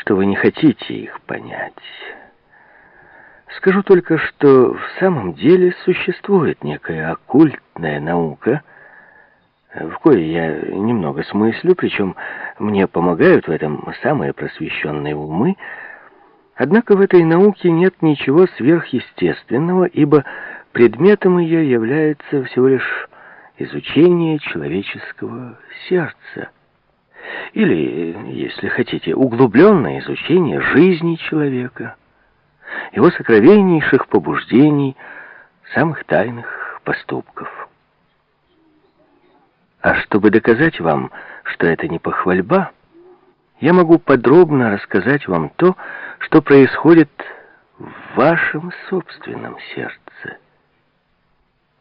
что вы не хотите их понять. Скажу только, что в самом деле существует некая оккультная наука, в кое я немного смыслю, причем мне помогают в этом самые просвещенные умы, Однако в этой науке нет ничего сверхъестественного, ибо предметом ее является всего лишь изучение человеческого сердца. Или, если хотите, углубленное изучение жизни человека, его сокровеннейших побуждений, самых тайных поступков. А чтобы доказать вам, что это не похвальба, я могу подробно рассказать вам то, что происходит в вашем собственном сердце.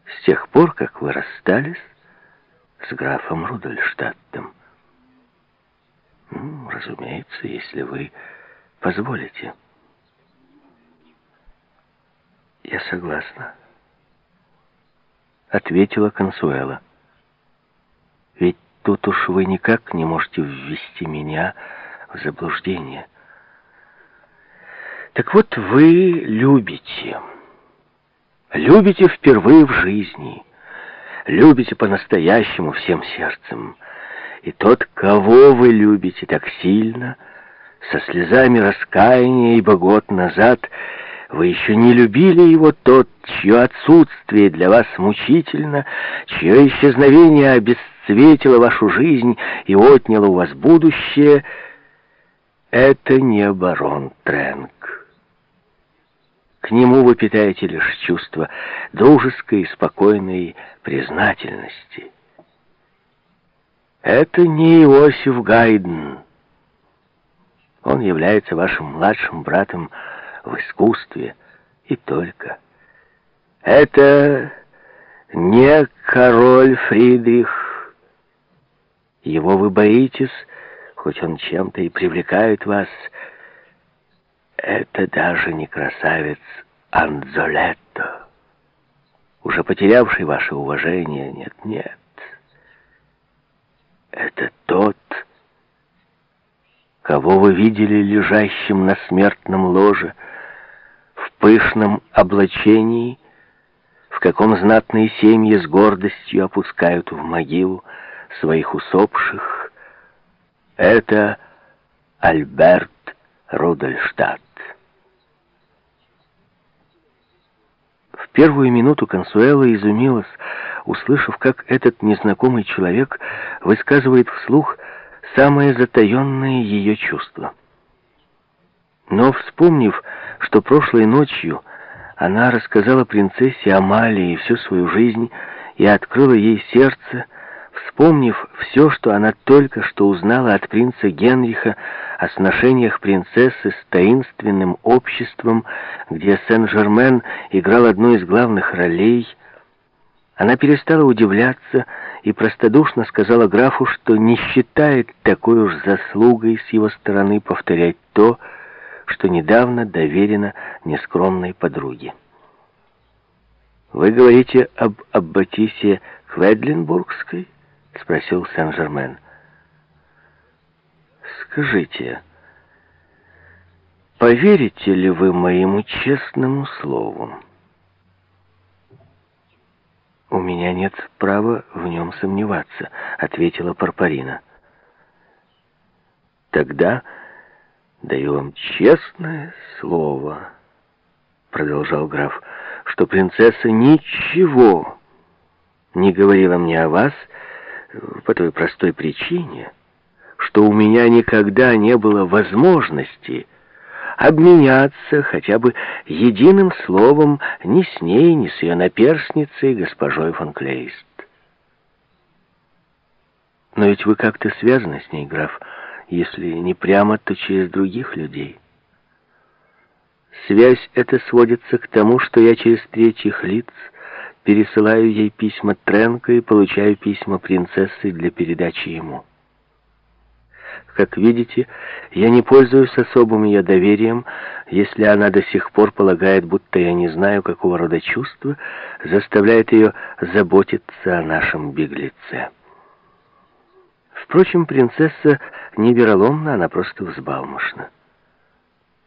С тех пор, как вы расстались с графом Рудольштадтом. Разумеется, если вы позволите. Я согласна, ответила Консуэла. Ведь Тут уж вы никак не можете ввести меня в заблуждение. Так вот, вы любите. Любите впервые в жизни. Любите по-настоящему всем сердцем. И тот, кого вы любите так сильно, со слезами раскаяния, ибо год назад вы еще не любили его тот, чье отсутствие для вас мучительно, чье исчезновение обесцветило вашу жизнь и отняло у вас будущее. Это не барон Тренк. К нему вы питаете лишь чувство дружеской и спокойной признательности. Это не Иосиф Гайден. Он является вашим младшим братом в искусстве и только. Это не король Фридрих. Его вы боитесь, хоть он чем-то и привлекает вас. Это даже не красавец Анзолетто, уже потерявший ваше уважение. Нет, нет. Это тот, кого вы видели лежащим на смертном ложе, в пышном облачении, в каком знатные семьи с гордостью опускают в могилу своих усопших, это Альберт Рудольштадт. В первую минуту Консуэла изумилась, услышав, как этот незнакомый человек высказывает вслух самое затаенное ее чувство. Но, вспомнив, что прошлой ночью она рассказала принцессе Амалии всю свою жизнь и открыла ей сердце, вспомнив все, что она только что узнала от принца Генриха о сношениях принцессы с таинственным обществом, где Сен-Жермен играл одну из главных ролей, она перестала удивляться и простодушно сказала графу, что не считает такой уж заслугой с его стороны повторять то, что недавно доверено нескромной подруге. «Вы говорите об Аббатисе Кведлинбургской?» — спросил Сен-Жермен. «Скажите, поверите ли вы моему честному слову?» «У меня нет права в нем сомневаться», — ответила Парпарина. «Тогда даю вам честное слово», — продолжал граф, «что принцесса ничего не говорила мне о вас по той простой причине, что у меня никогда не было возможности обменяться хотя бы единым словом ни с ней, ни с ее наперсницей, госпожой фон Клейст. Но ведь вы как-то связаны с ней, граф, если не прямо, то через других людей. Связь эта сводится к тому, что я через третьих лиц пересылаю ей письма Тренко и получаю письма принцессы для передачи ему. Как видите, я не пользуюсь особым ее доверием, если она до сих пор полагает, будто я не знаю, какого рода чувства заставляет ее заботиться о нашем беглеце. Впрочем, принцесса не вероломна, она просто взбалмошна.